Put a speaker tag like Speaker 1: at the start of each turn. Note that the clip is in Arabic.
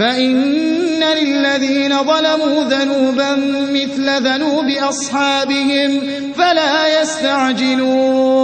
Speaker 1: فإن للذين ظلموا ذنوبا مثل ذنوب أصحابهم فلا يستعجلون.